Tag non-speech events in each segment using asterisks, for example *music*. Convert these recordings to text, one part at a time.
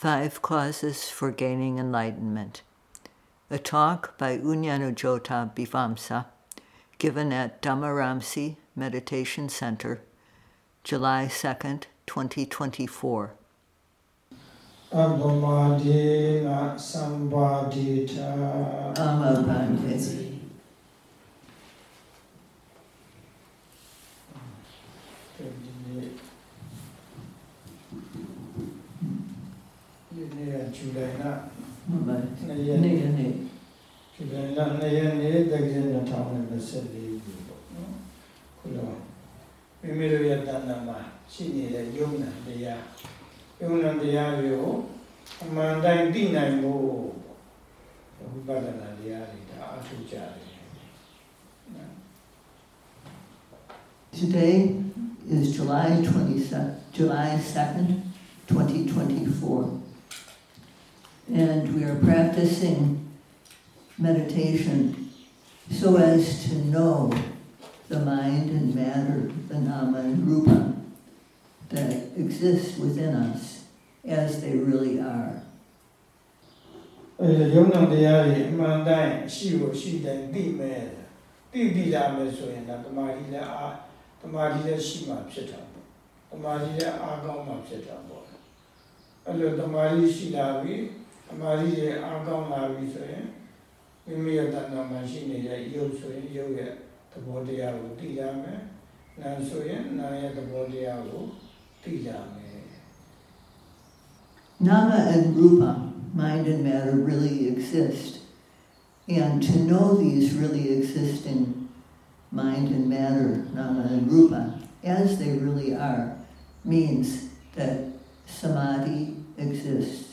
Five Causes for Gaining Enlightenment, a talk by U Nyanujjota Bivamsa, given at Dhammaramsi Meditation Center, July 2nd, 2024. Appamadena Sampadetha Amabhante. ဒီ ဇူလိုင်လ2ရက်နေ့ နေ့ ဇူလိုင်လ2ရက်နေ့တက္ကရာ2024ခုပေါ့နော်ခုတော့မိမိတို့ရဲ့တဏ္ဍာမှာရှိနေတဲ့ယုံနာတရားယုံနာတရားတွေကိုအမှန်တိုင်းသိနိုင်ဖို့ဝိပဿနာတရားတွေဒါအထူးကြတယ် Today is July 27, July 2nd, 2024. And we are practicing meditation so as to know the mind and matter, the nama and rupa, that exist within us as they really are. အဲရုံနာတရားတွေအမှန်တိုင်းရှိဖို့ရှိတယ်သိမဲ့သိသိလာမယ်ဆိုရင်ဒါတမာတိလည်းအာတမာတိလည်းရှိမှဖြစ်တာပေါ့တမာတိလည်းအားကောင်းမှဖြစ်တာပေါ့အဲ့လိုတမာတိရှိလာပြီ တမာတိရဲ့အားကောင်းလာပြီဆိုရင်မိမိရဲ့တဏ္ဍာမှာရှိနေတဲ့ရုပ်ဆိုရင်ရုပ်ရဲ့သဘောတရားကိုသိရမယ်နာမ်ဆိုရင်နာမ်ရဲ့သဘောတရားကိုသိရမယ် Nama and rupa, mind and matter, really exist. And to know these really existing mind and matter, nama and rupa, as they really are, means that samadhi exists.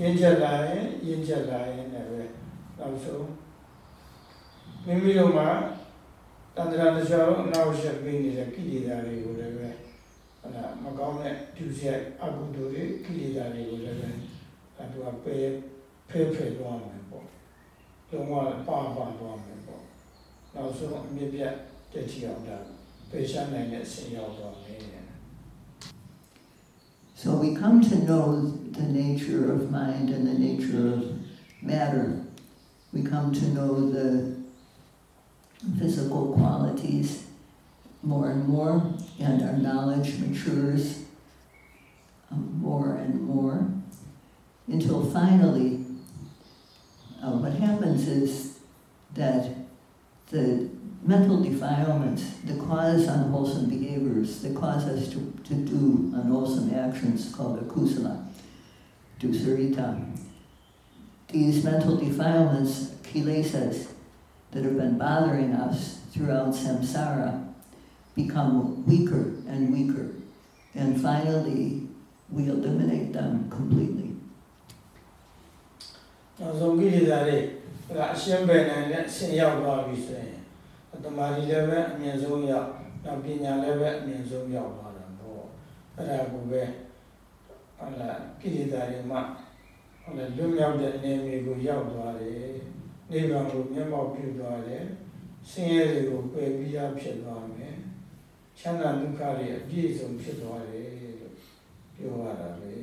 ရင့်ကျက်လာရင်ရင့်ကျက်လာရင်လည်းပဲနောက်ဆုံးမိမိတို့မှာတန္တရာတစ်ချောင်းအနောက်ရှက်ပေးနေတဲ့ကိလေသာတွေကိုလည်းပဲဟုတ်လားမကောင်းတဲ့ဒုစရိုက်အကုသိုလ်တွေကိလေသာတွေကိုလည်းပဲအဲသူကပယ်ဖဲဖဲသွားမယ်ပေါ့လုံးဝပါပါသွားမယ်ပေါ့နောက်ဆုံးအမြင့်ပြတ်တက်ချီအောင်ဒါပယ်ရှားနိုင်တဲ့အဆင့်ရောက်သွားမယ် So we come to know the nature of mind and the nature of matter. We come to know the physical qualities more and more, and our knowledge matures um, more and more until finally, uh, what happens is that the mental defilements that cause unwholesome behaviors, that cause us to, to do unwholesome actions called akusala, duccarita. These mental defilements, kilesas, that have been bothering us throughout samsara become weaker and weaker. And finally, we eliminate them completely. နောက်ဆုံးကိလေသာတွေကအရှင်းပယ်နိုင်တဲ့အဆင့်ရောက်သွားပြီဆိုရင်အတမာရီလည်းပဲအမြင့်ဆုံးရောက်နောက်ပညာလည်းပဲအမြင့်ဆုံးရောက်သွားတာပေါ့အဲ့ဒါကိုပဲ ဟုတ်လားကိလေသာတွေမှဟုတ်လားလွတ်မြောက်တဲ့နေမြေကိုရောက်သွားတယ်နိဗ္ဗာန်ကိုမျက်မှောက်ပြုသွားတယ်ဆင်းရဲတွေကိုပယ်ပြီးရဖြစ်သွားမယ်ချမ်းသာဒုက္ခတွေအပြည့်စုံဖြစ်သွားတယ်လို့ပြောရတာပဲ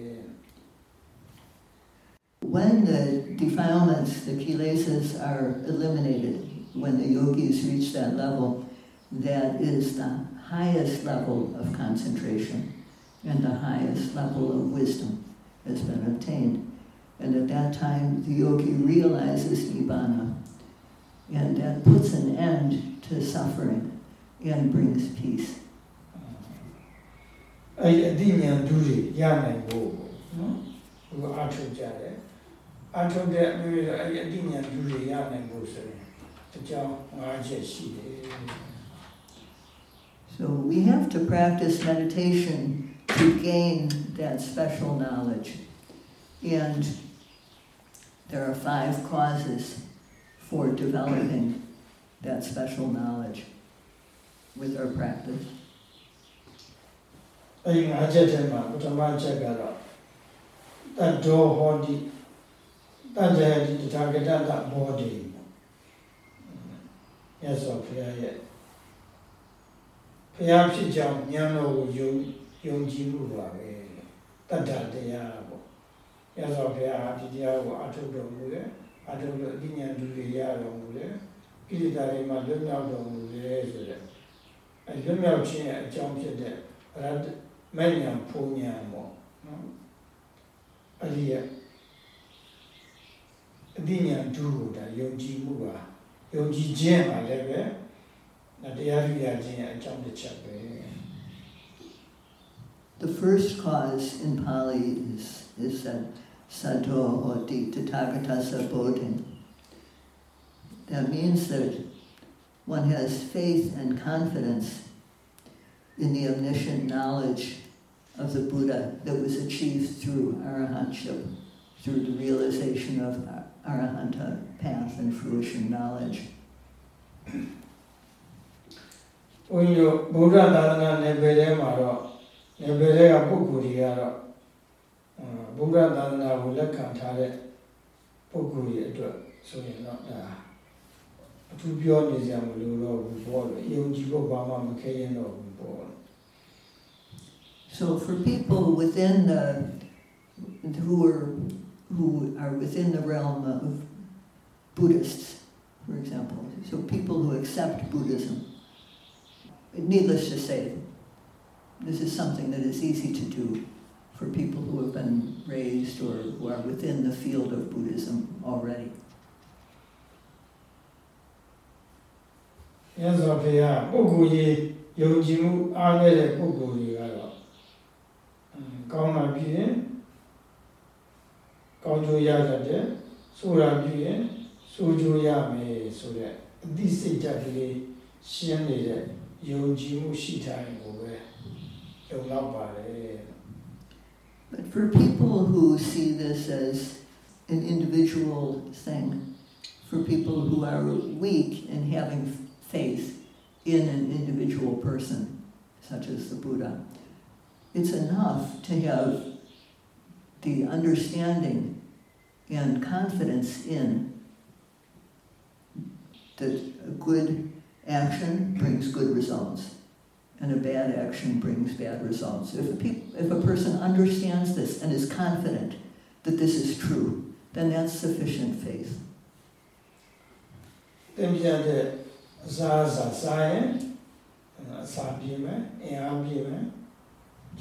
When the defilements, the kilesas, are eliminated, when the yogis reach that level, that is the highest level of concentration and the highest level of wisdom has been obtained. And at that time, the yogi realizes nibbana, and that puts an end to suffering and brings peace. အဲ့ဒီအတိညာဒုတွေရနိုင်ဖို့ပေါ့နော်ဟိုအားထုတ်ကြတယ်အားထုတ်တဲ့မိမိတို့အဲ့ဒီအတိညာဒုတွေရနိုင်ဖို့ဆိုရင်အကြောင်း၅ချက်ရှိတယ် So we have to practice meditation to gain that special knowledge. And there are five causes for developing that special knowledge with our practice. အဲဒီငါးချက်ထဲမှာပထမချက်ကတော့တတ္တောဟောတိတတ္တဟတိတထာဂတတဘောဓိမြတ်စွာဘုရားရဲ့ဘုရားဖြစ်ကြောင်းဉာဏ်တော်ကိုယုံ ယုံကြည်မှုပါပဲတတ္တတရားပေါ့မြတ်စွာဘုရားဒီတရားကိုအထုတ်တော်မူတယ်အထုတ်လို့အဉာဏ်တူတွေရတော်မူတယ်ကိလေသာတွေမှာလွတ်မြောက်တော်မူတယ်ဆိုတဲ့အဲလွတ်မြောက်ခြင်းရဲ့အကြောင်းဖြစ်တဲ့ရတ္တမဲ့ညာဖုံညာပေါ့နော်အဲ့ဒီရဲ့အတိညာဒုကိုဒါယုံကြည်မှုပါယုံကြည်ခြင်းပါလည်းပဲတရားရရခြင်းရဲ့အကြောင်းတစ်ချက်ပဲ The first cause in Pali is, is that Saddho Hoti Tathagata Bodhin. That means that one has faith and confidence in the omniscient knowledge of the Buddha that was achieved through arahantship, through the realization of arahanta path and fruition knowledge. ဘုန်းကြီးတို့ဗုဒ္ဓသာသနာနယ်ပယ်ထဲမှာတော့ နယ်ပယ်ထဲကပုဂ္ဂိုလ်တွေကတော့ဗုဒ္ဓသာသနာကိုလက်ခံထားတဲ့ပုဂ္ဂိုလ်တွေအတွက်ဆိုရင်တော့ဒါအထူးပြောနေကြမလို့တော့ဘူးပေါ့လေယုံကြည်ဖို့ဘာမှမခဲရင်တော့ဘူးပေါ့ So for people within the who are who are within the realm of Buddhists, for example, so people who accept Buddhism, needless to say, this is something that is easy to do for people who have been raised or who are within the field of Buddhism already. ရသော်ဖေဟာပုဂ္ဂိုလ်ကြီးယုံကြည်မှုအားနည်းတဲ့ပုဂ္ဂိုလ်တွေကတော့ကောင်းမှပြီးရင်ကောင်းကျိုးရတတ်တယ်ဆိုရပြီးရင်ဆိုကျိုးရမယ်ဆိုတဲ့အသိစိတ်ဓာတ်ကလေးရှင်းနေတဲ့ယုံကြည်မှုရှိထားရင်ကိုပဲ လုံလောက်ပါတယ် But for people who see this as an individual thing, for people who are weak in having faith in an individual person, such as the Buddha, it's enough to have the understanding and confidence in that a good action brings good results and a bad action brings bad results. If a, pe- if a person understands this and is confident that this is true, then that's sufficient faith. တင်ပြတဲ့အစားအစာစားရင်အစာပြည့်မယ်အင်အားပြည့်မယ်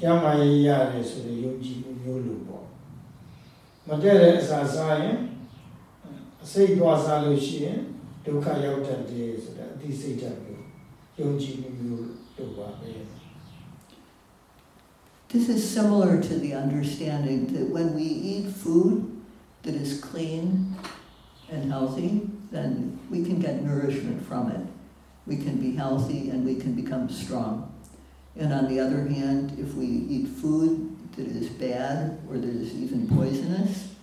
ကျမ်းမာရေးရတယ်ဆိုတဲ့ယုံကြည်မှုမျိုးလိုပေါ့မတည့်တဲ့အစာစားရင်အစိတ်သွားစားလို့ရှိရင်ဒုက္ခရောက်တတ်တယ်ဆိုတဲ့အသိစိတ်ဓာတ်မျိုးယုံကြည်မှုမျိုးလိုပါပဲ this is similar to the understanding that when we eat food that is clean and healthy, then we can get nourishment from it. We can be healthy and we can become strong. And on the other hand, if we eat food that is bad or that is even poisonous,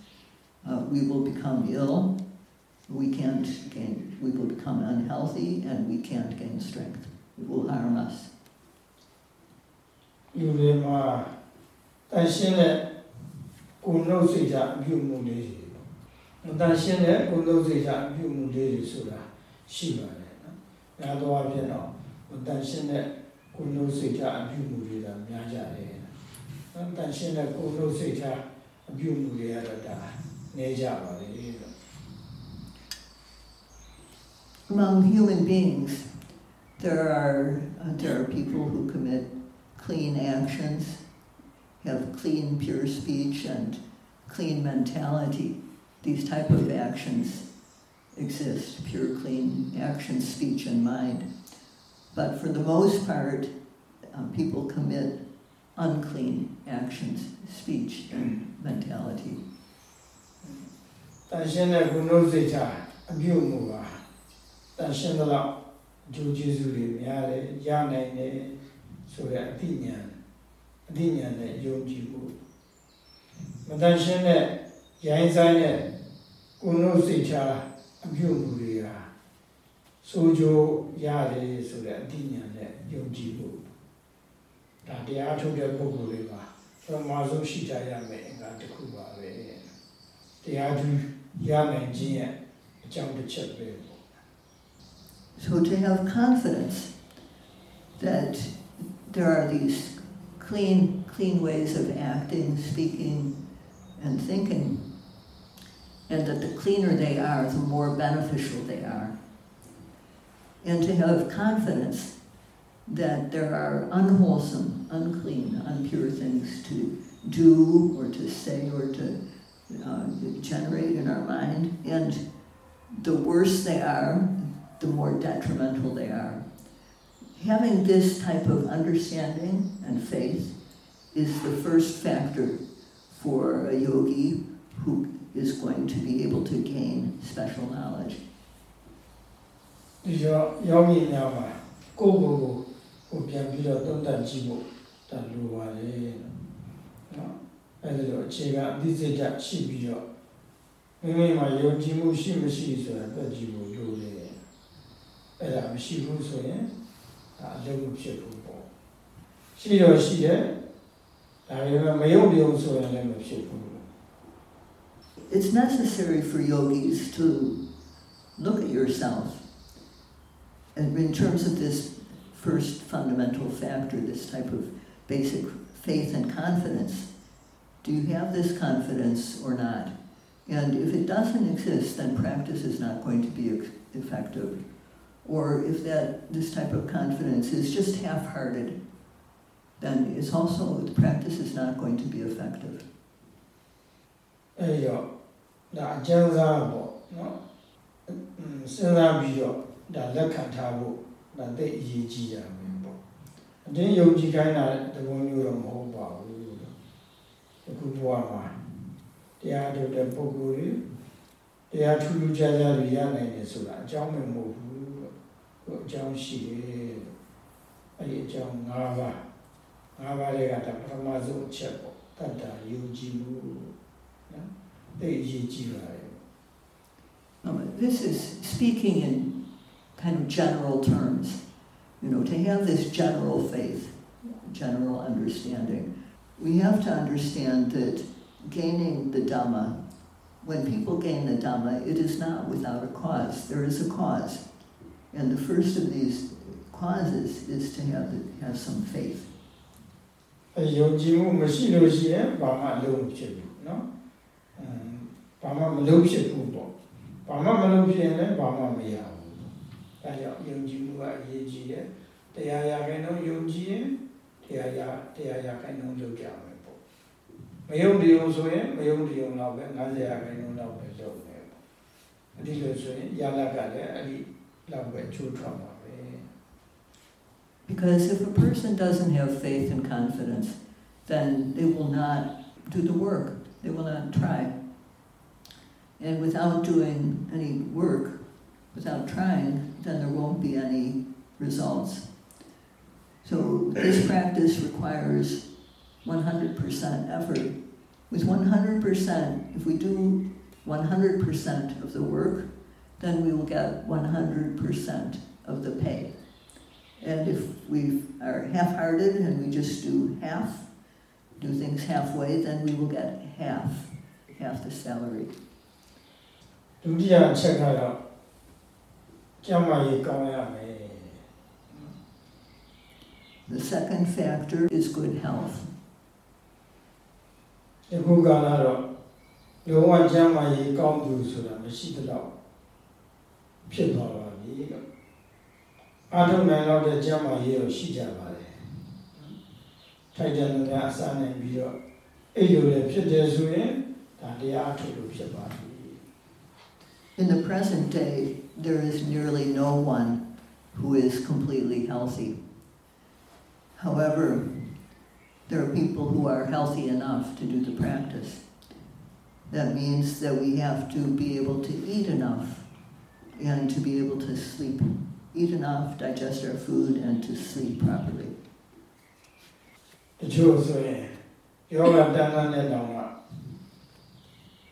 uh, we will become ill. We can't gain, we will become unhealthy and we can't gain strength. It will harm us. ယူတွေမှာတန်ရှင်းတဲ့ကိုယ်နှုတ်စိတ်ဓာတ်အပြုမှုလေးတွေပေါ့မတန်ရှင်းတဲ့ကိုယ်နှုတ်စိတ်ဓာတ်အပြုမှုလေးတွေဆိုတာရှိပါတယ်နော်။များသောအားဖြင့်တော့မတန်ရှင်းတဲ့ကိုယ်နှုတ်စိတ်ဓာတ်အပြုမှုတွေကများကြတယ်။နော်တန်ရှင်းတဲ့ကိုယ်နှုတ်စိတ်ဓာတ်အပြုမှုတွေကတော့ဒါနေကြပါလေလို့ Among human beings, there are uh, there are people who commit clean actions, have clean, pure speech, and clean mentality. These type of actions exist, pure, clean action, speech, and mind. But for the most part, uh, people commit unclean actions, speech, and mentality. 但现在工作最差，没有我啊。但现在了，就就是里面的，家内的。 ဆိုတဲ့အသိဉာဏ်အသိဉာဏ်နဲ့ယုံကြည်မှုမတန်ရှင်းတဲ့ရိုင်းဆိုင်တဲ့ကိုယ်နှုတ်စိတ်ချအပြုတ်မှုတွေဟာစိုးကြိုးရတယ်ဆိုတဲ့အသိဉာဏ်နဲ့ယုံကြည်ဖို့ဒါတရားထုတ်တဲ့ပုဂ္ဂိုလ်တွေမှာပထမဆုံးရှိကြရမယ်အင်္ဂါတစ်ခုပါပဲတရားသူရနိုင်ခြင်းရဲ့အကြောင်းတစ်ချက်ပဲပေါ့ So to have confidence that there are these clean, clean ways of acting, speaking, and thinking, and that the cleaner they are, the more beneficial they are. And to have confidence that there are unwholesome, unclean, unpure things to do or to say or to uh, generate in our mind, and the worse they are, the more detrimental they are Having this type of understanding and faith is the first factor for a yogi who is going to be able to gain special knowledge. ဒီတော့ယောဂီများမှာကိုယ့်ကိုယ်ကိုကိုပြန်ပြီးတော့သုံးသပ်ကြည့်ဖို့ဒါလိုပါလေနော်အဲဒီတော့အခြေခံအသိစိတ်ဓာတ်ရှိပြီးတော့မိမိမှာယုံကြည်မှုရှိမရှိဆိုတာတွက်ကြည့်ဖို့လိုတယ်အဲ့ဒါမရှိဘူးဆိုရင် ဒါအလုပ်မဖြစ်ဘူးပေါ့ရှိတော့ရှိတယ်ဒါပေမဲ့မယုံကြည်ဆိုရင်လည်းမဖြစ်ဘူး It's necessary for yogis to look at yourself and in terms of this first fundamental factor, this type of basic faith and confidence. Do you have this confidence or not? And if it doesn't exist, then practice is not going to be ex- effective. Or if that this type of confidence is just half-hearted, then it's also the practice is not going to be effective. အဲ့ဒီတော့ဒါအကျဉ်းစားပေါ့နော်အင်းစဉ်းစားပြီးတော့ဒါလက်ခံထားဖို့ဒါသိအရေးကြီးရမယ်ပေါ့အတင်းယုံကြည်ခိုင်းတာတဘုံမျိုးတော့မဟုတ်ပါဘူးအခုဘဝမှာတရားထုတ်တဲ့ပုဂ္ဂိုလ်တွေတရားထူးထူးခြားခြားတွေရနိုင်တယ်ဆိုတာအကြောင်းမဟုတ်ဘူး လို့ဟိုအကြောင်းရှိတယ်လို့အဲ့ဒီအကြောင်း၅ပါး၅ပါးတွေကဒါပထမဆုံးအချက်ပေါ့တတ္တာယုံကြည်မှုနော်သိအရေးကြီးပါတယ် Um, this is speaking in kind of general terms, you know, to have this general faith, general understanding. We have to understand that gaining the Dhamma, when people gain the Dhamma, it is not without a cause. There is a cause. And the first of these causes is to have, have some faith. အဲယုံကြည်မှုမရှိလို့ရှိရင်ဘာမှအလုပ်မဖြစ်ဘူးเนาะအမ်ဘာမှမလုပ်ဖြစ်ဘူးပေါ့ဘာမှမလုပ်ဖြစ်ရင်လည်းဘာမှမရဘူးအဲကြောင့်ယုံကြည်မှုကအရေးကြီးတယ်တရားရခိုင်တော့ယုံကြည်ရင်တရားရတရားရခိုင်တော့လုပ်ကြမယ်ပေါ့မယုံကြည်အောင်ဆိုရင်မယုံကြည်အောင်တော့ပဲ90ရာခိုင်နှုန်းတော့ပဲလုပ်မယ်ပေါ့အဒီလိုဆိုရင်ရလကလည်းအဲ့ဒီလောက်ပဲချိုးထွက်ပါပဲ Because if a person doesn't have faith and confidence, then they will not do the work. They will not try. And without doing any work, without trying, then there won't be any results. So this *clears throat* practice requires 100% effort. With 100%, if we do 100% of the work, then we will get 100% of the pay. And if we are half-hearted and we just do half, do things halfway, then we will get half, half the salary. ဒုတိယအချက်ကတော့ကျမ်းမာရေးကောင်းရမယ် The second factor is good health. ဒီခုကလာတော့လုံးဝကျမ်းမာရေးကောင်းသူဆိုတာမရှိသလောက် ဖြစ်သွားပါပြီလို့အာထုံနိုင်တော့တဲ့ကျမ်းမာရေးကိုရှိကြပါတယ်ထိုက်တယ်လို့များအစားနိုင်ပြီးတော့အဲ့လိုလည်းဖြစ်တယ်ဆိုရင်ဒါတရားအထုတ်လို့ဖြစ်ပါပြီ In the present day, there is nearly no one who is completely healthy. However, there are people who are healthy enough to do the practice. That means that we have to be able to eat enough and to be able to sleep. Eat enough, digest our food, and to sleep properly. တချို့ဆိုရင်ယောဂတန်ခါနဲ့တောင်မှ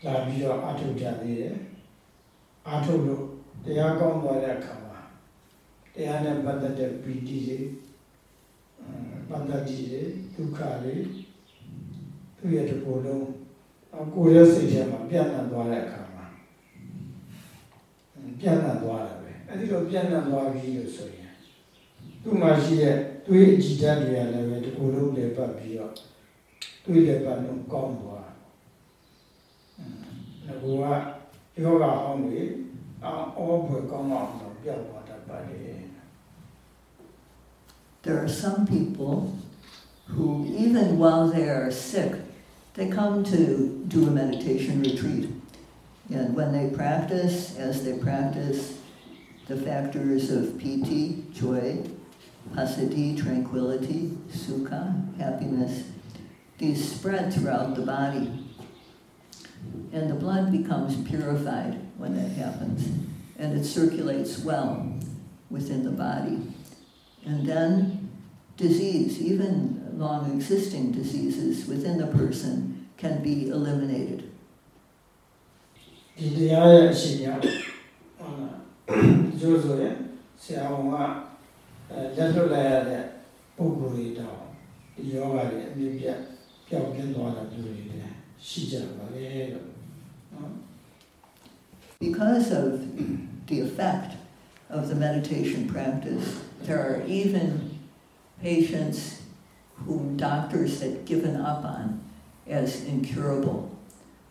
လာပြီးတော့အထုတ်ကြသေးတယ်အထုတ်လို့တရားကောင်းသွားတဲ့အခါမှာတရားနဲ့ပတ်သက်တဲ့ပီတိတွေပန္တတိတွေဒုက္ခတွေသူ့ရဲ့တကူလုံးကိုယ်ရဲ့စိတ်ထဲမှာပြန့်နှံ့သွားတဲ့အခါမှာ ပြန့်နှံ့သွားတယ်ပဲအဲဒီလိုပြန့်နှံ့သွားပြီလို့ဆိုရင်သူ့မှာရှိတဲ့တွေးအကြည့်တတ်တွေကလည်းပဲတကူလုံးလည်းပတ်ပြီးတော့တွေးလည်းပတ်လို့ကောင်းသွားငကူကယောဂအောင်တွေအောဘွယ်ကောင်းအောင်တော့ပြောက်သွားတတ်ပါလေ There are some people who, even while they are sick, they come to do a meditation retreat. and when they practice, as they practice the factors of piti, joy, passaddhi, tranquility, sukha, happiness, these spread throughout the body. And the blood becomes purified when that happens. And it circulates well within the body. And then disease, even long existing diseases within the person, can be eliminated. ဒီတရားရဲ့အရှင်ညာဟုတ်လားကျိုးဆိုရင်ဆရာဝန်ကအဲလက်လွတ်လိုက်ရတဲ့ပုဂ္ဂိုလ်တွေတော့ဒီယောဂတွေအမြင့်ပြတ်ပျောက်ကင်းသွားတာမျိုးတွေလည်းရှိကြပါလေလို့နော် Because of the effect of the meditation practice, there are even patients whom doctors had given up on as incurable,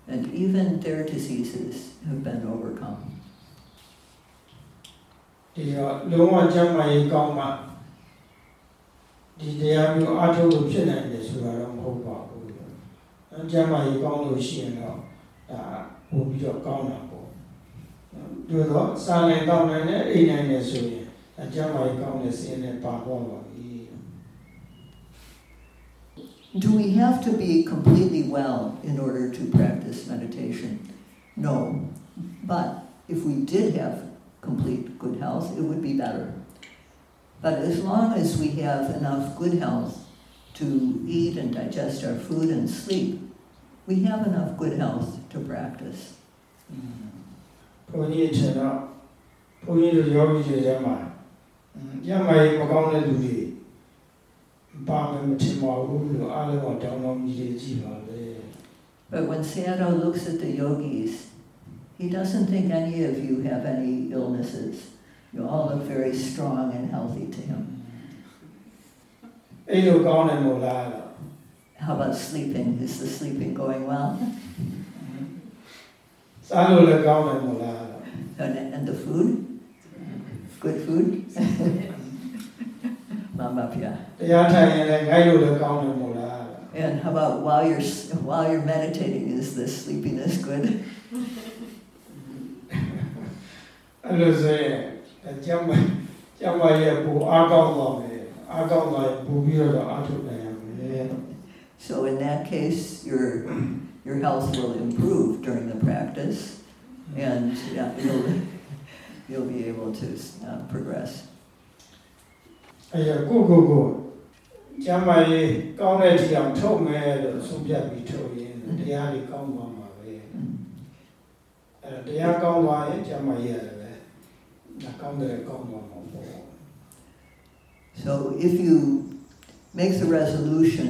And even their diseases have been overcome. ဒီတော့လုံးဝကျမ်းမာရေးကောင်းမှဒီတရားမျိုးအထုတ်လို့ဖြစ်နိုင်တယ်ဆိုတာတော့မဟုတ်ပါဘူး။အဲကျမ်းမာရေးကောင်းလို့ရှိရင်တော့ဒါပို့ပြီးတော့ကောင်းတာပေါ့။ဒါတော့စာနိုင်ကောင်းနိုင်တဲ့အိမ်နိုင်တယ်ဆိုရင်အကျမ်းမာရေးကောင်းတဲ့စိတ်နဲ့ပါတော့ပါ Do we have to be completely well in order to practice meditation? No. But if we did have complete good health, it would be better. But as long as we have enough good health to eat and digest our food and sleep, we have enough good health to practice. ဘုန်းကြီးထင်တော့ဘုန်းကြီးတို့ယောဂီတွေထဲမှာကျမ်းမာရေးမကောင်းတဲ့လူတွေ But when Sayadaw looks at the yogis, he doesn't think any of you have any illnesses. You all look very strong and healthy to him. How about sleeping? Is the sleeping going well? and the food? Good food? *laughs* Mama Pia. တရားထိုင်ရင်လည်းငိုက်လို့လည်းကောင်းတယ်မို့လားလို့ And how about while you're s- while you're meditating, is the sleepiness good? အဲ့လိုဆိုရင်ကျမ်းမာကျမ်းမာရေးပူအားကောင်းသွားမယ်အားကောင်းသွားရင်ပူပြီးတော့အားထုတ်နိုင်ရမယ်လို့ *laughs* So in that case, your your health will improve during the practice, and yeah, you'll you'll be able to uh, progress. အဲ့ရကိုကိုကိုကျမ်းမာရေးကောင်းတဲ့ထီအောင်ထုတ်မယ်လို့ဆုံးဖြတ်ပြီးထုတ်ရင်တရားတွေကောင်းသွားမှာပဲအဲ့တရားကောင်းသွားရင်ကျမ်းမာရေးရတယ်ပဲဒါကောင်းတယ်ကောင်းသွားမှာပေါ့ So if you make the resolution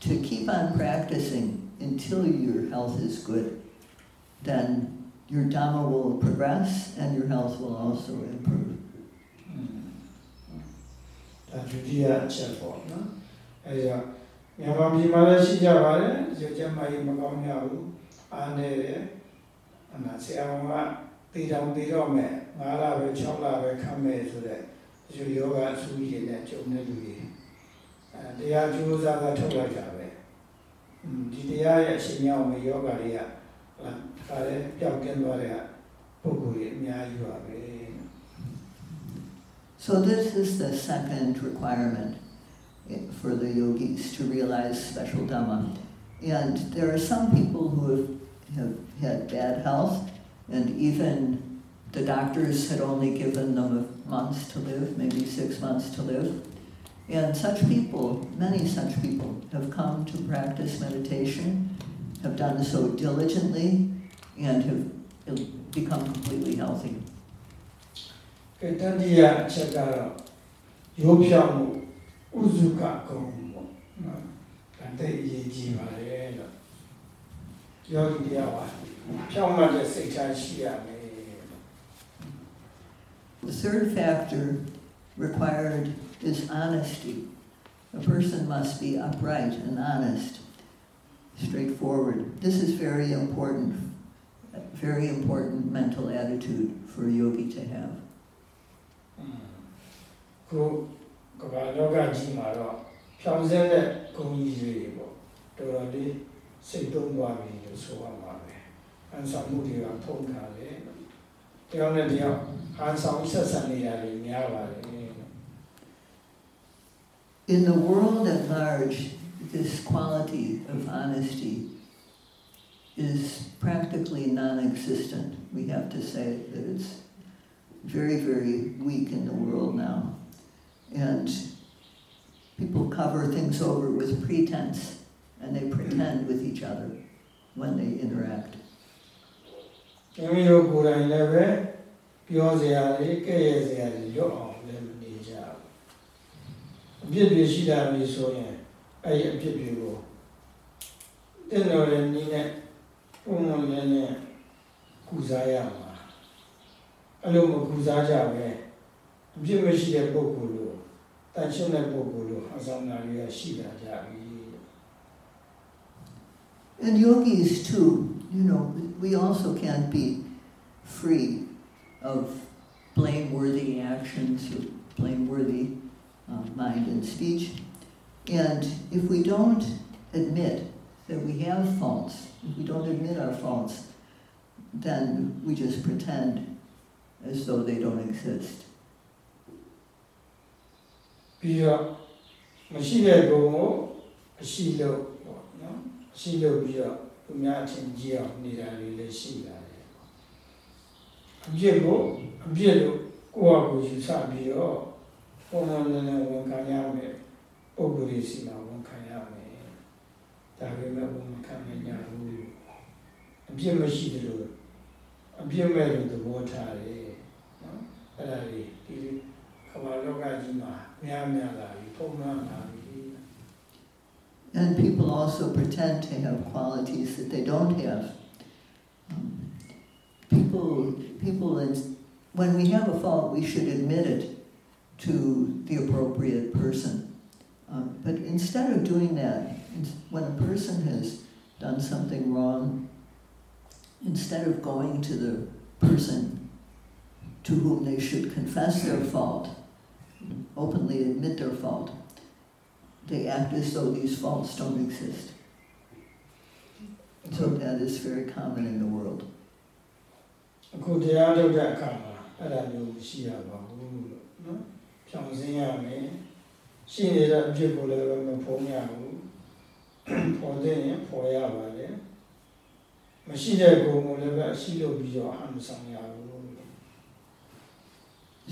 to keep on practicing until your health is good, then your Dhamma will progress and your health will also improve. တိယအချက်ပေါ့နော်အဲဒါမြန်မာပြည်မှာလည်းရှိကြပါတယ်ဒီကျမ်းမာရေးမကောင်းကြဘူးအားနေတယ်အနာဆရာကတည်တော်တည်တော့မယ်9လပဲ6လပဲခံမယ်ဆိုတဲ့ဒီယောဂအဆူကြီးနဲ့ကြုံနေလူတွေအဲတရားကျိုးစားကထုတ်လိုက်တာပဲဒီတရားရဲ့အရှင်မြောက်မဲ့ယောဂတွေကဒါလည်းပျောက်ကင်းသွားတဲ့ပုဂ္ဂိုလ်တွေအများကြီးပါပဲ So this is the second requirement eh, for the yogis to realize special Dhamma. And there are some people who have, have had bad health, and even the doctors had only given them months to live, maybe six months to live. And such people, many such people, have come to practice meditation, have done so diligently, and have become completely healthy. ကဲတတိယအချက်ကတော့ရိုးဖြောင်းမှုဥစုကကုံပေါ့နော်ဒါတိတ်အရေးကြီးပါတယ်လို့ယောဂီတရားပါဖြောင်းမှတဲ့စိတ်ထားရှိရမယ် The third factor required is honesty. A person must be upright and honest, straightforward. This is very important, a very important mental attitude for a yogi to have. ခုကမ္ဘာလောကကြီးမှာတော့ဖြောင်းစင်းတဲ့ဂုဏ်ကြီးတွေပေါ့တော်တော်လေးစိတ်သုံးသွားပြီလို့ဆိုရမှာပဲအန်ဆောင်မှုတွေကဖုံးထားတယ်တယောက်နဲ့တယောက်ဟန်ဆောင်ဆက်ဆံနေရတယ်များပါတယ် In the world at large, this quality of honesty is practically non existent. We have to say that it's very, very weak in the world now. And people cover things over with pretense and they pretend with each other when they interact. မိမိတို့ကိုယ်တိုင်လည်းပဲပြောစရာတွေကဲ့ရဲ့စရာတွေလွတ်အောင်လည်းမနေကြဘူးအပြစ်တွေရှိတာမျိုးဆိုရင်အဲ့ဒီအပြစ်တွေကိုတင်တော်တဲ့နည်းနဲ့ပုံမှန်လည်းနဲ့ကုစားရမှာအဲ့လိုမကုစားကြပဲအပြစ်မရှိတဲ့ပုဂ္ဂိုလ်လို့ တန်ရှင်းတဲ့ပုဂ္ဂိုလ်လို့အဆောင်နာတွေကရှိတာကြပြီ And yogis too, you know, we also can't be free of blameworthy actions or blameworthy uh, mind and speech. And if we don't admit that we have faults, if we don't admit our faults, then we just pretend as though they don't exist. ပြီးတော့မရှိတဲ့ဘုံကိုအရှိလို့ပေါ့နော်အရှိလို့ပြီးတော့သူများအထင်ကြီးအောင်နေတာတွေလည်းရှိလာတယ်အပြစ်ကိုအပြစ်လို့ကိုယ့်ဟာကိုယ်ယူဆပြီးတော့ပုံမှန်လည်းလည်းဝန်ခံရမယ်ပုံကိုယ်ကြီးစီမှာဝန်ခံရမယ်ဒါပေမဲ့ဝန်ခံမရဘူးအပြစ်မရှိတယ်လို့အပြစ်မဲ့လို့သဘောထားတယ်နော်အဲ့ဒါလေးဒီက မ္ဘာလောကကြီးမှာများများလာပြီပုံမှန်လာပြီ And people also pretend to have qualities that they don't have. Um, people, people, in- when we have a fault, we should admit it to the appropriate person. Um, but instead of doing that, ins- when a person has done something wrong, instead of going to the person to whom they should confess their fault, openly admit their fault, they act as though these faults don't exist. So that is very common in the world. အခုတရားထုတ်တဲ့အခါမှာအဲ့ဒါမျိုးမရှိရပါဘူးလို့နော်ဖြောင်းစင်းရမယ်ရှိနေတဲ့အဖြစ်ကိုလည်းပဲမဖုံးရဘူးပေါ်တဲ့ရင်ပေါ်ရပါလေမရှိတဲ့ကိုယ်ကိုလည်းပဲအရှိလို့ပြီးတော့အမှန်ဆောင်ရဘူးလို့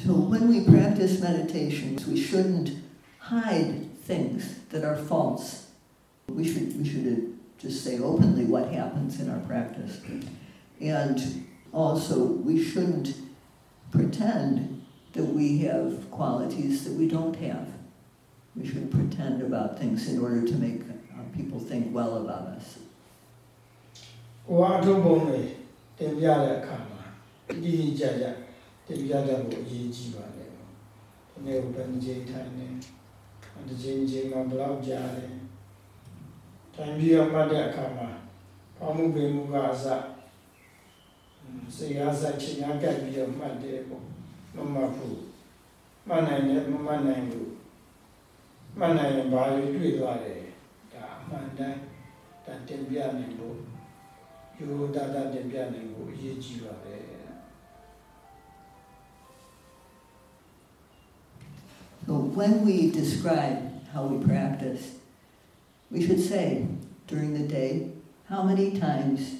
So when we practice meditation, we shouldn't hide things that are false. We should, we should just say openly what happens in our practice. And also, we shouldn't pretend that we have qualities that we don't have. We shouldn't pretend about things in order to make uh, people think well about us. ကိုယ်အထုပ်ပုံတွေတင်ပြတဲ့အခါမှာတိတိကျကျ တင်ပြတတ်ဖို့အရေးကြီးပါတယ်ဒီနေ့ဘယ်နှချိန်ထိုင်နေဒီချိန်ချိန်မှာဘယ်လောက်ကြာလဲထိုင်ပြီးတော့မှတ်တဲ့အခါမှာပေါင်းမှုပင်မှုကအစစေအားစချိန်အားကပ်ပြီးတော့မှတ်တယ်ပေါ့မမှတ်ဘူးမှတ်နိုင်တယ်မမှတ်နိုင်ဘူးမှတ်နိုင်ရင်ဘာတွေတွေ့သွားတယ်ဒါအမှန်တိုင်းဒါတင်ပြနိုင်လို့ရိုးသားသားတင်ပြနိုင်ဖို့အရေးကြီးပါတယ် So when we describe how we practice, we should say during the day, how many times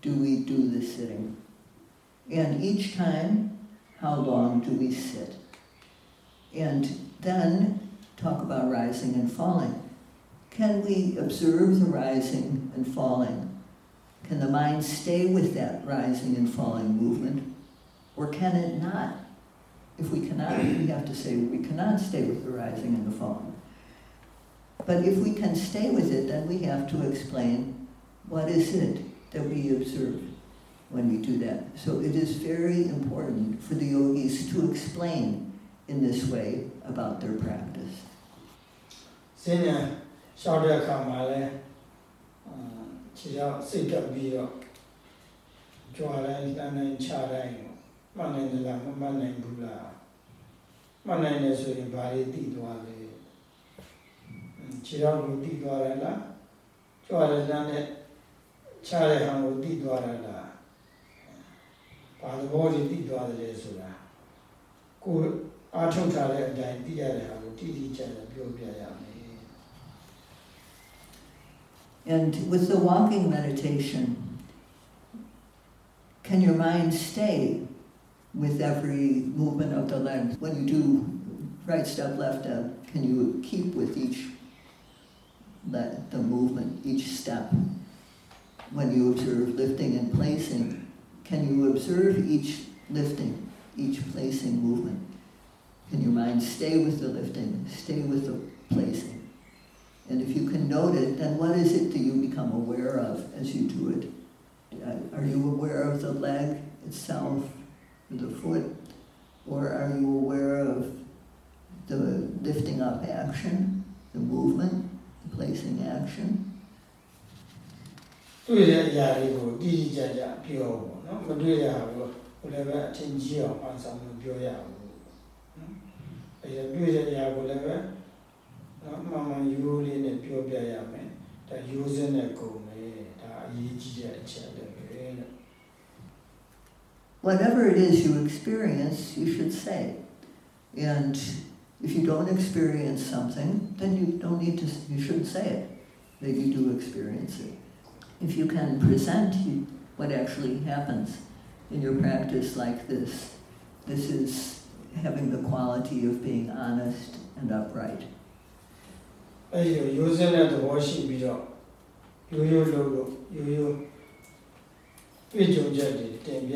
do we do the sitting? And each time, how long do we sit? And then talk about rising and falling. Can we observe the rising and falling? Can the mind stay with that rising and falling movement, or can it not? If we cannot, we have to say we cannot stay with the rising and the falling. But if we can stay with it, then we have to explain what is it that we observe when we do that. So it is very important for the yogis to explain in this way about their practice. စဉ္ညာရှောက်တဲ့အခါမှာလဲခြေတော့စိတ်ကပ်ပြီးတော့ကြွားတိုင်းတန်းတိုင်းခြားတိုင်း မှတ်နိုင်သလားမမှတ်နိုင်ဘူးလားမှတ်နိုင်တယ်ဆိုရင်ဘာတွေသိသွားလဲခြေတော့ကိုသိသွားတယ်လားကြွားတဲ့တန်းနဲ့ခြားတဲ့ဟန်ကိုသိသွားတယ်လားဘာသဘောတွေသိသွားတယ်လဲဆိုတာကိုအားထုတ်ထားတဲ့အတိုင်းသိရတဲ့ဟာကိုတိတိကျကျပြောပြရမယ် And with the walking meditation, can your mind stay with every movement of the legs? When you do right step, left step, can you keep with each the, the movement, each step? When you observe lifting and placing, can you observe each lifting, each placing movement? Can your mind stay with the lifting, stay with the placing? And if you can note it, then what is it that you become aware of as you do it? Uh, are you aware of the leg itself, the foot, or are you aware of the lifting up action, the movement, the placing action? တွေ့တဲ့အရာတွေကိုတိတိကျကျပြောပေါ့နော်မတွေ့ရဘူးဘယ်လည်းပဲအထင်ကြီးအောင်အဆောင်မပြောရဘူးနော်အဲတွေ့တဲ့အရာကိုလည်းပဲနော်မှန်မှန်ရိုးရိုးလေးနဲ့ပြောပြရမယ်ဒါရိုးစင်းနဲ့ကုန်မယ်ဒါအရေးကြီးတဲ့အချက်လည်းပဲတဲ့ Whatever it is you experience, you should say. And if you don't experience something, then you don't need to, you shouldn't say it, that you do experience it. If you can present what actually happens in your practice like this, this is having the quality of being honest and upright. အဲဒီလိုရိုးစင်းတဲ့သဘောရှိပြီးတော့ရိုးရိုးလို့လို့ရိုးရိုးတွေ့ကြုံချက်တွေတင်ပြ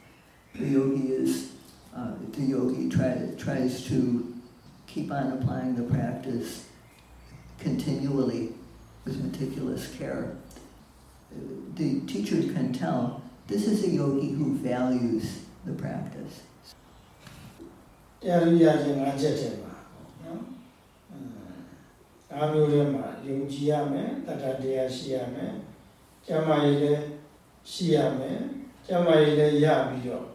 The yogi is, uh, the yogi try, tries to keep on applying the practice continually with meticulous care. The teacher can tell this is a yogi who values the practice. အားမျိုးထဲမှာယုံကြည်ရမယ်တတတရားရှိရမယ်ကျမ်းမာရေးလည်းရှိရမယ်ကျမ်းမာရေးလည်းရပြီးတော့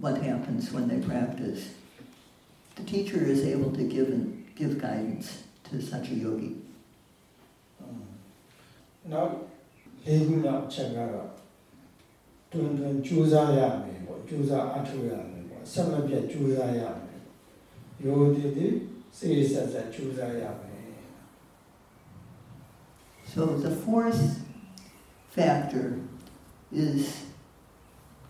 what happens when they practice. The teacher is able to give, and, give guidance to such a yogi. နောက်လေးခုနောက်ချက်ကတော့တွင်တွင်ကြိုးစားရမယ်ပေါ့ကြိုးစားအထောက်ရမယ်ပေါ့ဆက်မပြတ်ကြိုးစားရမယ်ရိုးသေးသေးစိတ်ဆက်ဆက်ကြိုးစားရမယ် so the fourth factor is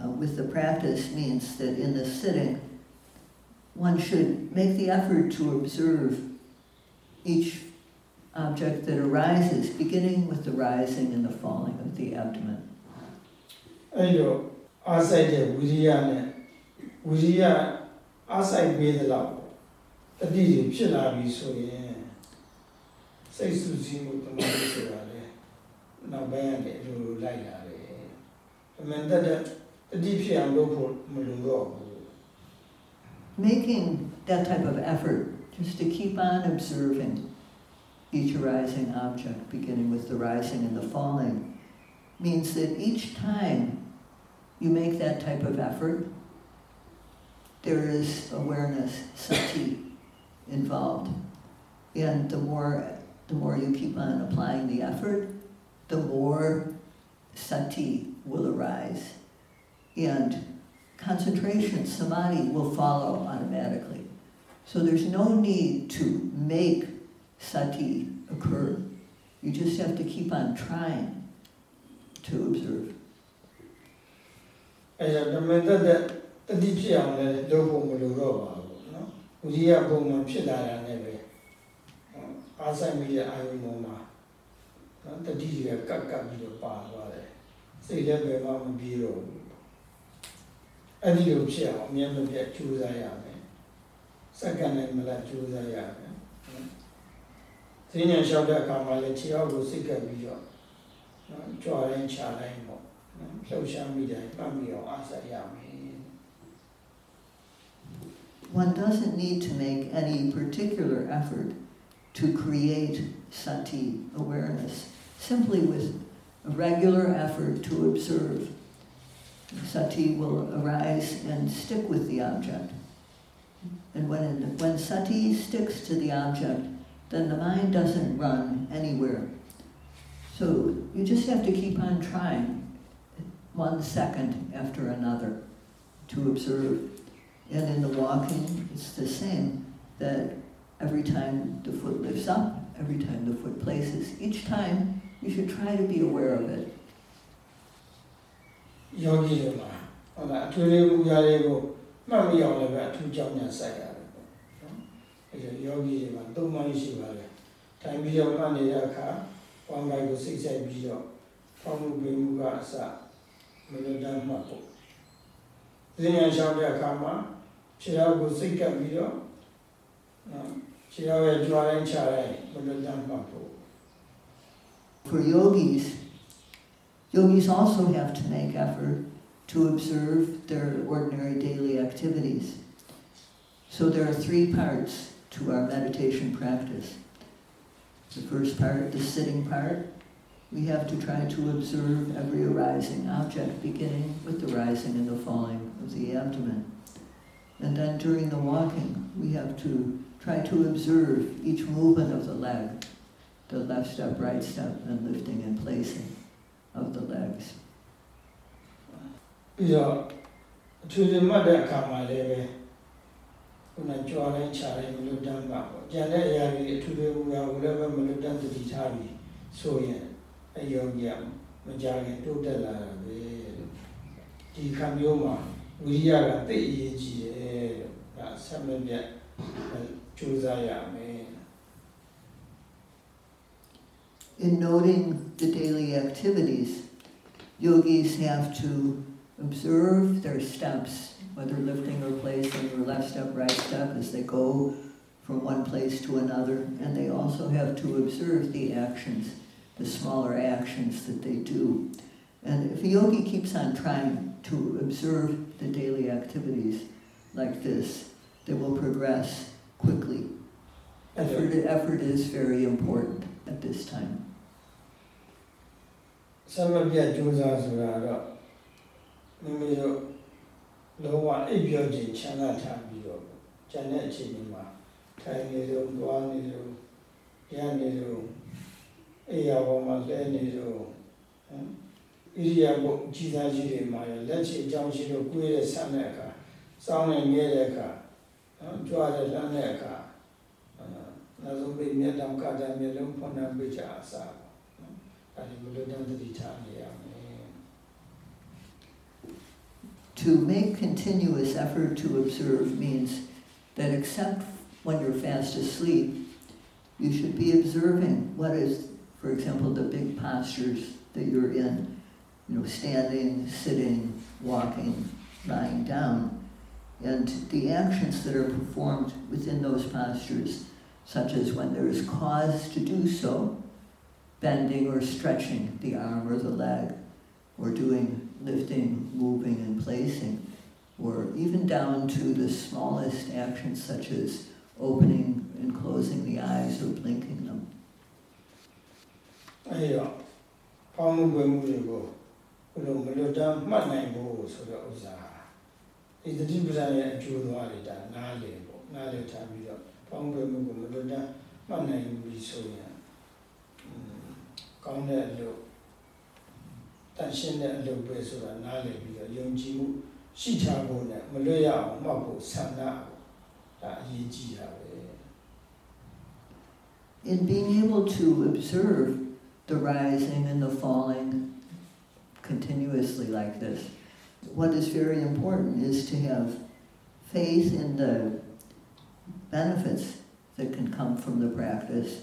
uh, with the practice means that in the sitting, one should make the effort to observe each object that arises, beginning with the rising and the falling of the abdomen. အဲ့တော့အားဆိုင်တဲ့ဝိရိယနဲ့ဝိရိယအားဆိုင်ပေးတဲ့လောက်တတိတွေဖြစ်လာပြီဆိုရင်စိတ်ဆူဆီးမှုတမန်ဆိုတာလေနောက်ပိုင်းကနေအလိုလိုလိုက်လာတယ်အမှန်တကယ် Making that type of effort just to keep on observing each arising object, beginning with the rising and the falling, means that each time you make that type of effort, there is awareness, sati, involved. And the more, the more you keep on applying the effort, the more sati will arise And concentration, samadhi, will follow automatically. So there's no need to make sati occur. You just have to keep on trying to observe. အဲဒါဓမ္မတတ်တဲ့တတိဖြစ်အောင်လည်းလုပ်ဖို့မလိုတော့ပါဘူးเนาะဝိရိယပုံမှန်ဖြစ်လာတာနဲ့ပဲနော်အားဆိုင်မိတဲ့အာယုံပေါ်မှာနော်တတိတွေကကပ်ကပ်ပြီးတော့ပါသွားတယ်စိတ်လည်းပဲမမပြီးတော့ဘူး ။ အဲ့ဒီလိုဖြစ်အောင်အမြဲမပြတ်ကြိုးစားရမယ်စက္ကန့်နဲ့မလတ်ကြိုးစားရမယ်နော်ဈဉ္ဉံလျှောက်တဲ့အခါမှာလည်းခြေအောက်ကိုစိတ်ကပ်ပြီးတော့နော်ကြွားတိုင်းခြားတိုင်းပေါ့ လှုပ်ရှားမိတိုင်းပတ်ပြီးအောင်အားဆက်ရမယ် One doesn't need to make any particular effort to create sati awareness. Simply with a regular effort to observe, sati will arise and stick with the object. And when, when sati sticks to the object, then the mind doesn't run anywhere. So you just have to keep on trying one second after another to observe. And in the walking, it's the same, that every time the foot lifts up, every time the foot places, each time you should try to be aware of it. ယောဂီတွေမှာဟုတ်လားအထွေထွေမူရာတွေကိုမှတ်မိအောင်လည်းပဲအထူးကြောင်းညာဆိုင်ရတယ်ပေါ့နော်အဲဒါယောဂီတွေမှာသုံးပိုင်းရှိပါတယ်ထိုင်ပြီးတော့မှတ်နေတဲ့အခါဝမ်းပိုင်းကိုစိတ်ဆိုင်ပြီးတော့ဖောင်းမှုပင်မှုကအစမလွတ်တမ်းမှတ်ဖို့ဈဉ္ဉံလျှောက်တဲ့အခါမှာခြေထောက်ကိုစိတ်ကပ်ပြီးတော့နော်ခြေထောက်ရဲ့ကြွားတိုင်းချတိုင်းမလွတ်တမ်းမှတ်ဖို့ For yogis, yogis also have to make effort to observe their ordinary daily activities. So there are three parts to our meditation practice. The first part, the sitting part, we have to try to observe every arising object, beginning with the rising and the falling of the abdomen. And then during the walking, we have to try to observe each movement of the leg, the left step, right step, and lifting and placing of the legs. ပြီးတော့အထူးသမှတ်တဲ့အခါမှာလည်းပဲခုနကြွားတိုင်းခြားတိုင်းမလွတ်တမ်းပါပေါ့ကျန်တဲ့အရာတွေအထူးသမူရာကိုလည်းပဲမလွတ်တမ်းတည်ထားပြီးဆိုရင်အယောဂီမကြခင်တိုးတက်လာတာပဲလို့ဒီခံမျိုးမှာဝိရိယကသိအရေးကြီးတယ်လို့ဒါဆက်မပြတ်ကြိုးစားရမယ် In noting the daily activities, yogis have to observe their steps, whether lifting or placing or left step, right step, as they go from one place to another. And they also have to observe the actions, the smaller actions that they do. And if a yogi keeps on trying to observe the daily activities like this, they will progress quickly. Effort, effort is very important at this time. ဆက်မပြတ်ကြိုးစားဆိုတာတော့မိမိတို့လုံးဝအိပ်ပျော်ခြင်းချမ်းသာထားပြီးတော့ကျန်တဲ့အချိန်တွေမှာထိုင်နေတော့သွားနေတော့ရနေတော့အိယာပေါ်မှာလဲနေတော့ဟမ်ဣရိယာပုကြီးသားကြီးတွေမှာလည်းလက်ချေအကြောင်းရှိလို့ကိုယ်ရဲ့ဆန်းတဲ့အခါစောင်းနေမြဲတဲ့အခါနော်ကြွားတဲ့လမ်းတဲ့အခါအဲနောက်ဆုံးပိမျက်တောင်ကတာမျက်လုံးဖွင့်နှံပိချာအစားပေါ့နော် အဲဒီမလွတ်တမ်းတတိထားနေရမယ် To make continuous effort to observe means that except when you're fast asleep, you should be observing what is, for example, the big postures that you're in, you know, standing, sitting, walking, lying down, and the actions that are performed within those postures, such as when there is cause to do so, bending or stretching the arm or the leg, or doing lifting, moving, and placing, or even down to the smallest actions such as opening and closing the eyes or blinking them. အဲ့တော့ပေါင်းမှုပွဲမှုတွေကိုဘယ်လိုမလွတ်တမ်းမှတ်နိုင်ဖို့ဆိုတဲ့ဥစ္စာဒီတတိပဒံရဲ့အကျိုးသွားတွေဒါနားလေပေါ့နားလေထားပြီးတော့ပေါင်းပွဲမှုကိုမလွတ်တမ်းမှတ်နိုင်ပြီဆိုရင် ကောင်းတဲ့အလုပ်တန်ရှင်းတဲ့အလုပ်ပဲဆိုတာနားလည်ပြီးတော့ယုံကြည်မှုရှိထားဖို့နဲ့မလွတ်ရအောင်မှတ်ဖို့ဆန္ဒဒါအရေးကြီးတာပဲ In being able to observe the rising and the falling continuously like this, what is very important is to have faith in the benefits that can come from the practice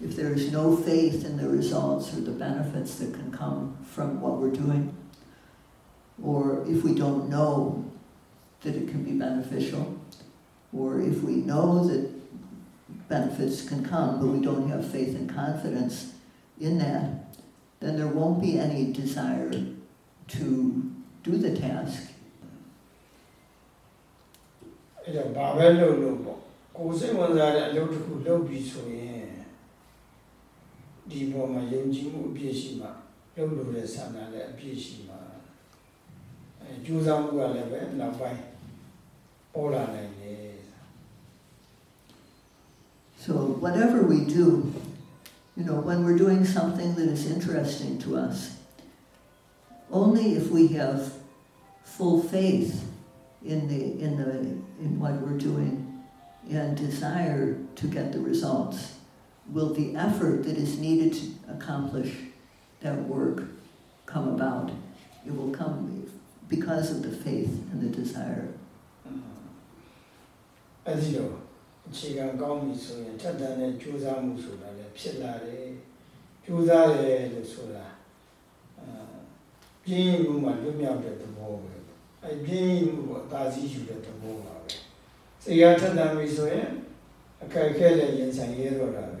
if there is no faith in the results or the benefits that can come from what we're doing, or if we don't know that it can be beneficial, or if we know that benefits can come, but we don't have faith and confidence in that, then there won't be any desire to do the task. အဲ့တော့ဘာပဲလုပ်လို့ပေါ့ကိုယ်စိတ်ဝင်စားတဲ့အလုပ်တစ်ခုလုပ်ပြီးဆိုရင် ဒီပေါ်မှာယုံကြည်မှုအပြည့်ရှိမှလုပ်လို့တဲ့ဆန္ဒလည်းအပြည့်ရှိမှ so whatever we do, you know, when we're doing something that is interesting to us, only if we have full faith in the in the in what we're doing and desire to get the results will the effort that is needed to accomplish that work come about. It will come because of the faith and the desire. အဲ့ဒီတော့အခြေခံကောင်းပြီဆိုရင်ထက်တန်တဲ့ကြိုးစားမှုဆိုတာလည်းဖြစ်လာတယ်ကြိုးစားတယ်လို့ဆိုတာအာပြင်းမှုမှလွတ်မြောက်တဲ့သဘောပဲအဲ့ပြင်းမှုကိုအသာစီးယူတဲ့သဘောပါပဲစိတ်ရထက်တန်ပြီဆိုရင်အခက်အခဲလည်းရင်ဆိုင်ရတော့တာပဲလို့ ဲ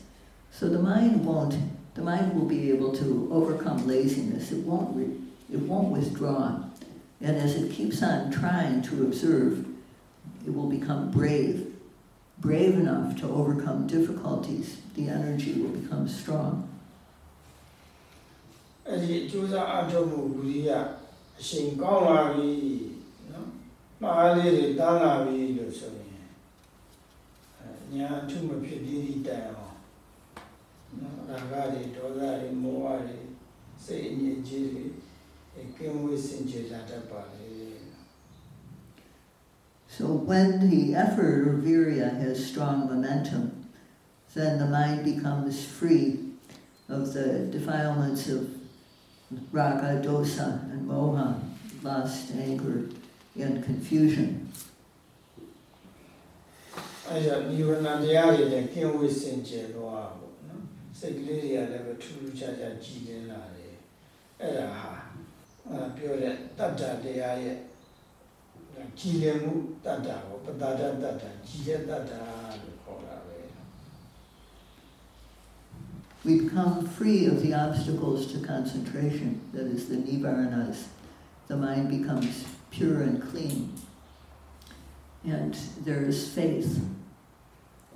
So the mind won't, the mind will be able to overcome laziness. It won't it won't withdraw. And as it keeps on trying to observe, it will become brave, brave enough to overcome difficulties. The energy will become strong. အဲ့ဒီအကျိုးစားအထုတ်မှုဝိရိယအရှိန်ကောင်းလာပြီနော်မှားလေးတွေတန်းလာပြီလို့ဆိုရင်ညာအထုမဖြစ်သေးသည့်တိုင်အောင် ် နော်ရာဂတွေဒေါသတွေမောဟတွေစိတ်အငြိကြီးတွေ so when the effort or virya has strong momentum, then the mind becomes free of the defilements of raga, dosa, and moha, lust, anger, and confusion. အဲဒါနိဗ္ဗာန်တရားတွေနဲ့ကင်းဝေးစင်ကြယ်သွားဖို့နော် စိတ်ကလေးတွေကလည်းပဲထူးထူးခြားခြားကြည်လင်လာတယ်အဲ့ဒါဟာပြောတဲ့တတ္တတရားရဲ့ကြည်လင်မှုတတ္တကိုပတာတတ္တကြည်တဲ့တတ္တလို့ခေါ်တာပဲ We become free of the obstacles to concentration, that is the nivarana's. The mind becomes pure and clean. And there is faith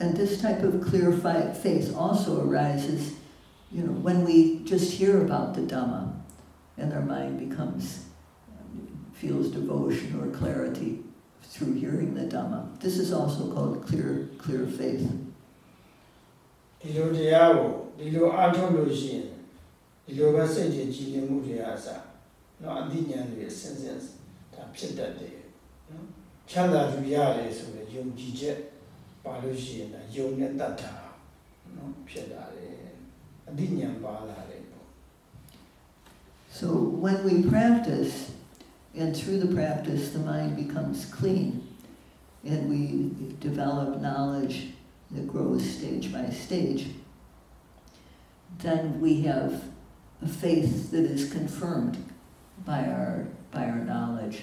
And this type of clear faith also arises, you know, when we just hear about the Dhamma and our mind becomes, feels devotion or clarity through hearing the Dhamma. This is also called clear, clear faith. ဒီလိုတရားကိုဒီလိုအားထုတ်လို့ရှိရင်ဒီလိုပဲစိတ်ကြည်ကြည်လင်မှုတွေအစားနော်အသိဉာဏ်တွေအစဉ်စဉ်ဒါဖြစ်တတ်တယ်နော်ချမ်းသာသူရတယ်ဆိုတဲ့ယုံကြည်ချက် ပါလို့ရှိရင်ဒါယုံနဲ့တတ်တာနော်ဖြစ်လာတယ်အသိဉာဏ်ပါလာတယ်ပေါ့ So when we practice, and through the practice, the mind becomes clean, and we develop knowledge that grows stage by stage, then we have a faith that is confirmed by our, by our knowledge.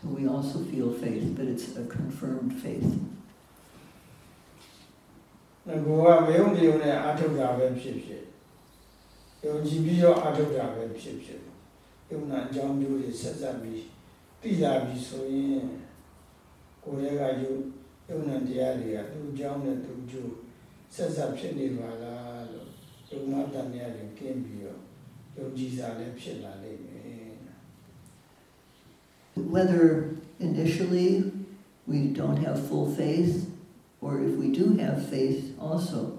So we also feel faith, but it's a confirmed faith. ငါကမယုံကြည်နဲ့အားထုတ်တာပဲဖြစ်ဖြစ်ယုံကြည်ပြီးတော့အားထုတ်တာပဲဖြစ်ဖြစ်ယုံနာအကြောင်းမျိုးတွေဆက်ဆက်ပြီးသိလာပြီဆိုရင်ကိုယ်ရဲ့ကယုံယုံနာတရားတွေကသူ့အကြောင်းနဲ့သူ့ကျိုးဆက်ဆက်ဖြစ်နေပါလားလို့ယုံနာတန်မြတ်တွေကင်းပြီးတော့ယုံကြည်စာလည်းဖြစ်လာလိမ့်မယ် Whether initially we don't have full faith, or if we do have faith also,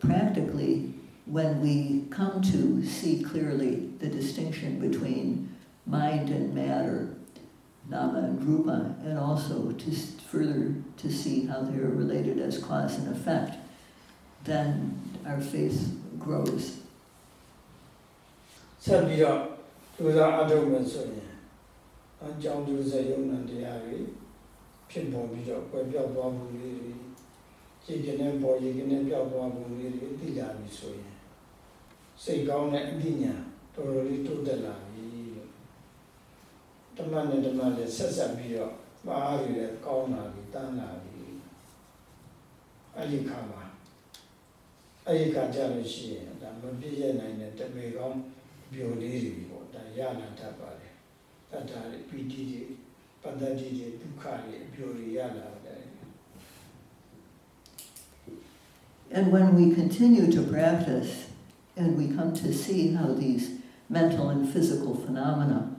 practically, when we come to see clearly the distinction between mind and matter, nama and rupa, and also to further to see how they are related as cause and effect, then our faith grows. ဆက်ပြီးတော့သူစားအထုတ်မယ်ဆိုရင်အကြောင်းကျိုးဆက်ယုံနာတရားတွေဖြစ်ပေါ်ပြီးတော့ကွယ်ပြောက်သွားမှုလေးတွေ စိတ်ကနေပေါ်ရည်ကနေပြောက်သွားမှုလေးတွေသိလာပြီဆိုရင်စိတ်ကောင်းတဲ့အဋ္ဌညာတော်တော်လေးတိုးတက်လာပြီလို့ဓမ္မနဲ့ဓမ္မနဲ့ဆက်ဆက်ပြီးတော့ပါးရည်လည်းကောင်းလာပြီတန်းလာပြီအဲ့ဒီခါမှာအဲ့ဒီခါကြလို့ရှိရင်ဒါမပြည့်ရနိုင်တဲ့တပေကောင်းပြောလေးတွေပေါ့ဒါရလာတတ်ပါတယ်တတ္တာတွေပီတိတွေပတ္တတိတွေဒုက္ခတွေအပြောတွေရလာ And when we continue to practice and we come to see how these mental and physical phenomena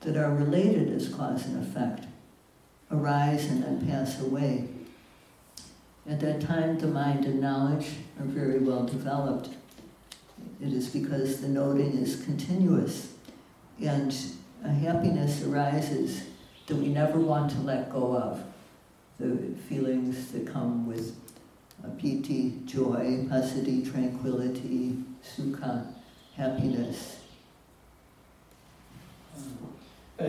that are related as cause and effect arise and then pass away, at that time the mind and knowledge are very well developed. It is because the noting is continuous and a happiness arises that we never want to let go of. The feelings that come with piti, joy, passaddhi, tranquility, sukha, happiness. အဲ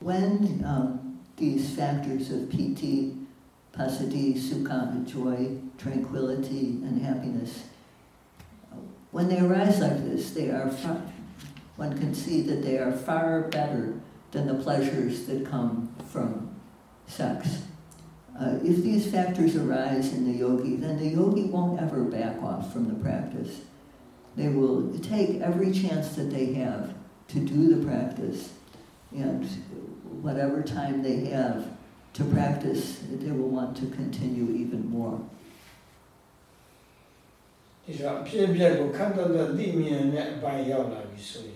when um, these factors of piti, passaddhi, sukha, joy, tranquility, and happiness, uh, when they arise like this, they are one can see that they are far better than the pleasures that come from sex. Uh, if these factors arise in the yogi, then the yogi won't ever back off from the practice. they will take every chance that they have to do the practice. And whatever time they have to practice, they will want to continue even more. ဒီတော့အဖြစ်အပျက်ကိုခန့်တတ်တဲ့သိမြင်တဲ့အပိုင်းရောက်လာပြီဆိုရင် င်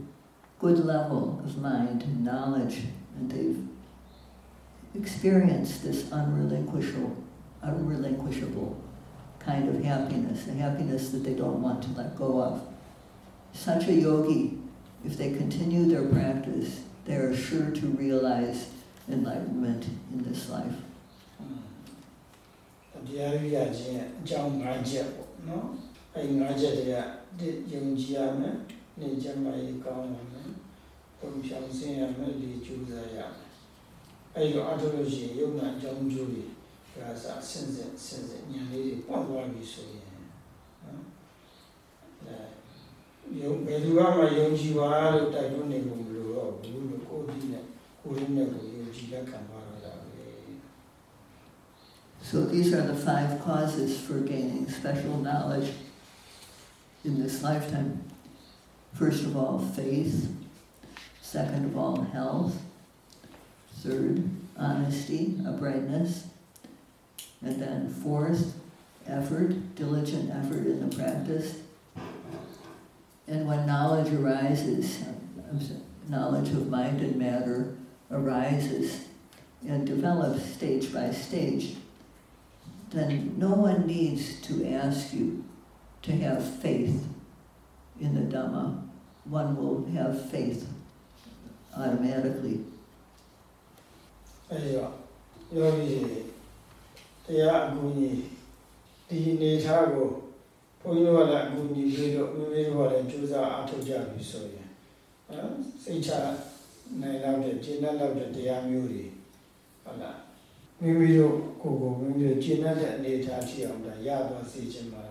good level of mind and knowledge, and they've experienced this unrelinquishable, unrelinquishable kind of happiness, a happiness that they don't want to let go of. Such a yogi, if they continue their practice, they are sure to realize enlightenment in this life. တရားရရခြင်းအကြောင်း၅ချက်ပေါ့နော်အဲ၅ချက်တည်းကဒီယုံကြည်ရမယ် နေကြမှာရေးကောင်းရမယ်ပုံဖြောင်းစင်းရမယ်လေကျူးစားရမယ်အဲလိုအထုလို့ရှိရင်ယုံနာအကြောင်းကျိုးတွေဒါစဆင်းဆင်းဆင်းဆင်းဉာဏ်လေးတွေပွင့်သွားပြီဆိုရင်နော်အဲယုံဘယ်သူမှယုံကြည်ပါလို့တိုက်တွန်းနေလို့မလို့တော့ဘူးလို့ကိုယ်ဒီနဲ့ကိုယ်ရင်းနဲ့ကိုယ်ယုံကြည်လက်ခံပါတော့တာပဲ So these are the five causes for gaining special knowledge in this lifetime. First of all, faith. Second of all, health. Third, honesty, uprightness. And then fourth, effort, diligent effort in the practice. And when knowledge arises, knowledge of mind and matter arises and develops stage by stage, then no one needs to ask you to have faith in the Dhamma. One will have faith automatically. အဲဒီတော့ယောဂီတွေတရားအကူအညီဒီအနေထားကိုဘုန်းကြီးတို့ကလည်းအကူအညီပေးလို့မိမိတို့ကလည်းကြိုးစားအားထုတ်ကြပြီဆိုရင်နော်စိတ်ချနိုင်တော့တဲ့ကျင့်တတ်တော့တဲ့တရားမျိုးတွေဟုတ်လားမိမိတို့ကိုယ်ကိုမိမိတို့ကျင့်တတ်တဲ့အနေထားထိအောင်ဒါရသွားစေချင်ပါလေ ်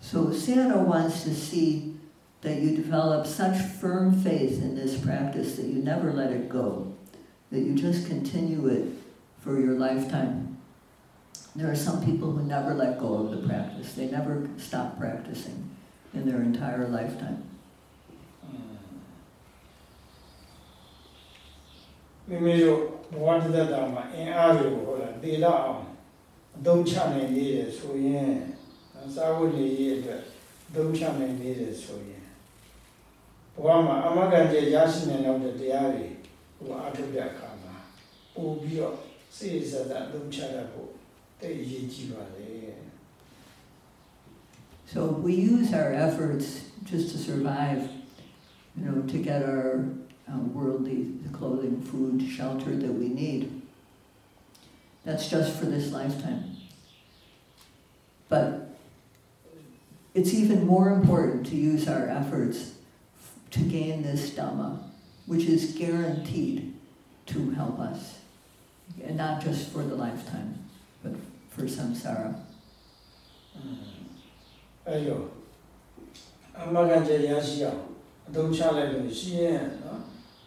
So Sayadaw wants to see that you develop such firm faith in this practice that you never let it go, that you just continue it for your lifetime. There are some people who never let go of the practice. They never stop practicing in their entire lifetime. မိမိတို့ဘဝတသက်တာမှာအင်အားတွေကိုဟုတ်လားဒေတော့အောင်အသုံးချနိုင်နေတယ်ဆိုရင်စာဝတ်နေရေးအတွက်အသုံးချနိုင်နေတယ်ဆိုရင်ဘဝမှာအမဂန်ကျေရရှိနိုင်တော့တဲ့တရားတွေဟိုအထုတဲ့အခါမှာပို့ပြီးတော့စိတ်ဆက်ဆက်အသုံးချရဖို့တိတ်အရေးကြီးပါလေ So we use our efforts just to survive, you know, to get our um, worldly clothing, food, shelter that we need. That's just for this lifetime. But it's even more important to use our efforts to gain this Dhamma, which is guaranteed to help us, and not just for the lifetime, but for samsara. အဲ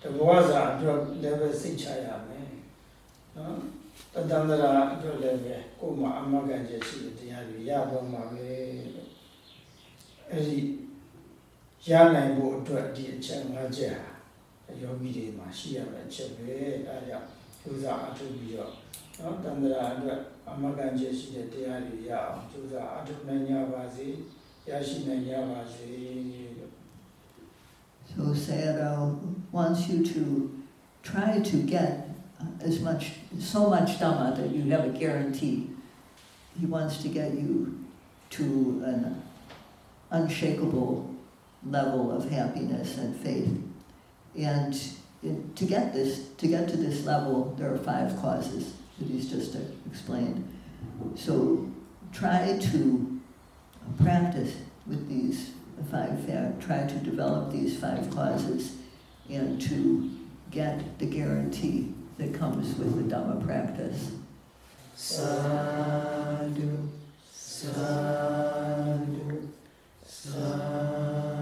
တဘောဇာအတွက်လည်းပဲစိတ်ချရမယ်နော်တတန္တရာအတွက်လည်းပဲကိုယ်မှာအမဂန်ကျေရှိတဲ့တရားတွေရတော့မှာပဲလို့အဲဒီရနိုင်ဖို့အတွက်ဒီအချက်၅ချက်ဟာယောဂီတွေမှာရှိရမယ့်အချက်ပဲဒါကြောင့်ကျိုးစားအထုပြီးတော့နော်တန္တရာအတွက်အမဂန်ချက်ရှိတဲ့တရားတွေရအောင်ကျိုးစားအထုနိုင်ကြပါစေရရှိနိုင်ကြပါစေလို့ So Sayadaw wants you to try to get uh, as much, so much Dhamma that you have a guarantee. He wants to get you to an unshakable level of happiness and faith. And to get this, to get to this level, there are five causes that he's just explained. So try to practice with these the five, uh, try to develop these five clauses and to get the guarantee that comes with the Dhamma practice. Sadhu, sadhu, sadhu.